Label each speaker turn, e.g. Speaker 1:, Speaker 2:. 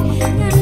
Speaker 1: 啊。